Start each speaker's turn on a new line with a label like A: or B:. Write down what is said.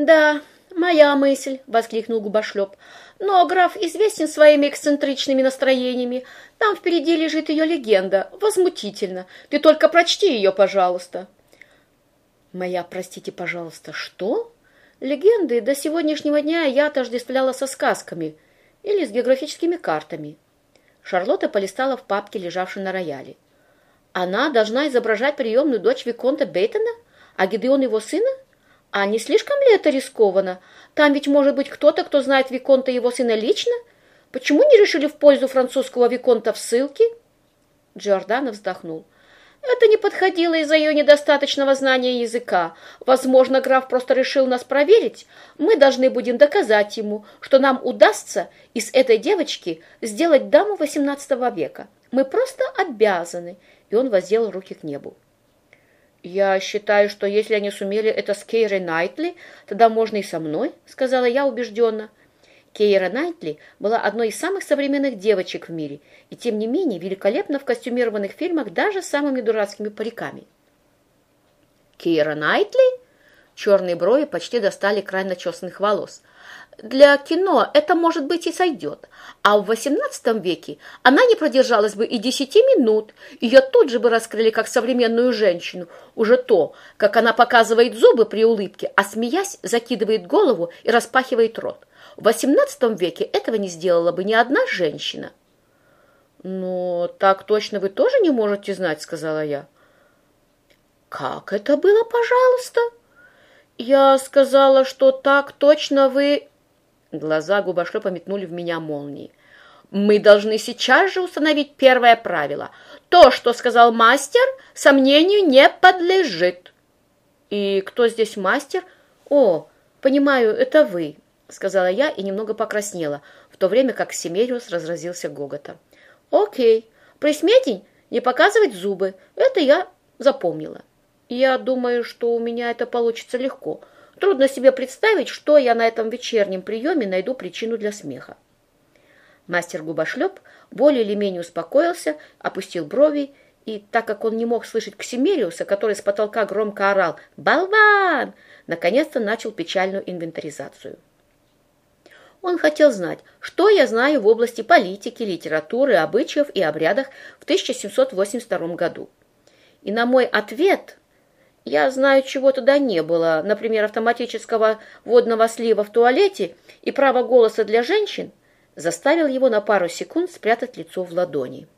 A: «Да, моя мысль», — воскликнул губошлеп. «Но граф известен своими эксцентричными настроениями. Там впереди лежит ее легенда. Возмутительно. Ты только прочти ее, пожалуйста». «Моя, простите, пожалуйста, что?» Легенды до сегодняшнего дня я отождествляла со сказками или с географическими картами. Шарлотта полистала в папке, лежавшей на рояле. Она должна изображать приемную дочь Виконта Бейтона, а Гидеон его сына? А не слишком ли это рискованно? Там ведь может быть кто-то, кто знает Виконта его сына лично? Почему не решили в пользу французского Виконта в ссылке? Джордано вздохнул. Это не подходило из-за ее недостаточного знания языка. Возможно, граф просто решил нас проверить. Мы должны будем доказать ему, что нам удастся из этой девочки сделать даму XVIII века. Мы просто обязаны. И он воздел руки к небу. «Я считаю, что если они сумели это с Кейрой Найтли, тогда можно и со мной», — сказала я убежденно. Кейра Найтли была одной из самых современных девочек в мире и, тем не менее, великолепна в костюмированных фильмах даже с самыми дурацкими париками. «Кейра Найтли?» Черные брови почти достали край начесанных волос. Для кино это, может быть, и сойдет. А в XVIII веке она не продержалась бы и десяти минут. Ее тут же бы раскрыли как современную женщину. Уже то, как она показывает зубы при улыбке, а смеясь, закидывает голову и распахивает рот. В XVIII веке этого не сделала бы ни одна женщина. «Но так точно вы тоже не можете знать», — сказала я. «Как это было, пожалуйста?» «Я сказала, что так точно вы...» Глаза губошлепа метнули в меня молнии. «Мы должны сейчас же установить первое правило. То, что сказал мастер, сомнению не подлежит». «И кто здесь мастер?» «О, понимаю, это вы», — сказала я и немного покраснела, в то время как Семериус разразился гоготом. «Окей, присметень не показывать зубы. Это я запомнила. Я думаю, что у меня это получится легко». Трудно себе представить, что я на этом вечернем приеме найду причину для смеха. Мастер губошлеп более или менее успокоился, опустил брови, и так как он не мог слышать Ксимериуса, который с потолка громко орал «Болван!», наконец-то начал печальную инвентаризацию. Он хотел знать, что я знаю в области политики, литературы, обычаев и обрядах в 1782 году. И на мой ответ я знаю, чего туда не было, например, автоматического водного слива в туалете и права голоса для женщин, заставил его на пару секунд спрятать лицо в ладони.